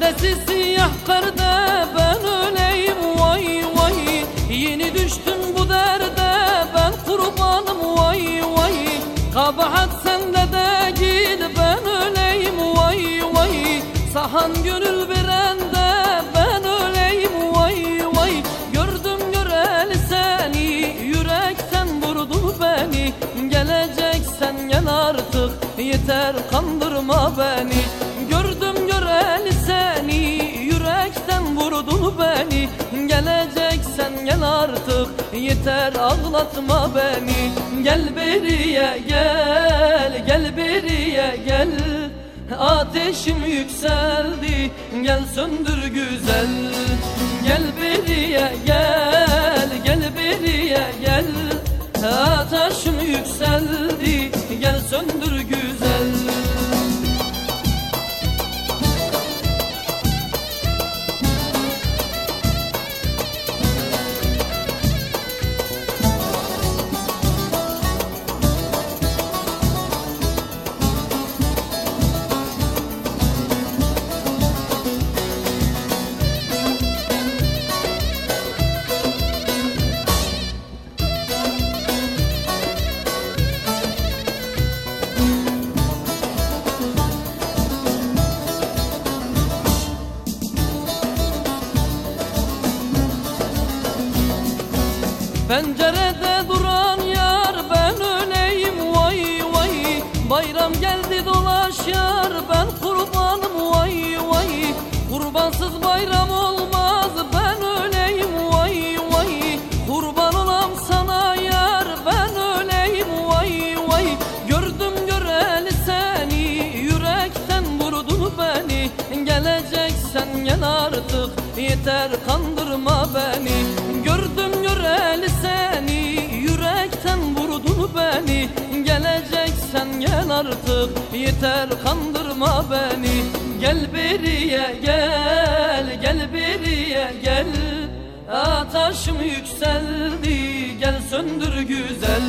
Geldi siyah perde ben öleyim vay vay. Yeni düştüm bu derde ben kurbanım vay vay. Kabahat sende de git ben öleyim vay vay. Sahan gönül verende ben öleyim vay vay. Gördüm göreli seni yürekten vurdu beni. Geleceksen gel artık yeter kandırma beni vurdu beni. Geleceksen gel artık yeter ağlatma beni. Gel beriye gel gel beriye gel. Ateşim yükseldi gel söndür güzel. Gel beriye gel Pencerede duran yar ben öleyim vay vay. Bayram geldi dolaş yar ben kurbanım vay vay. Kurbansız bayram olmaz ben öleyim vay vay. Kurban olam sana yar ben öleyim vay vay. Gördüm göreli seni yürekten vurdu beni. Geleceksen gel artık yeter kandırma artık yeter kandırma beni. Gel beriye gel gel beriye gel. Ateşim yükseldi gel söndür güzel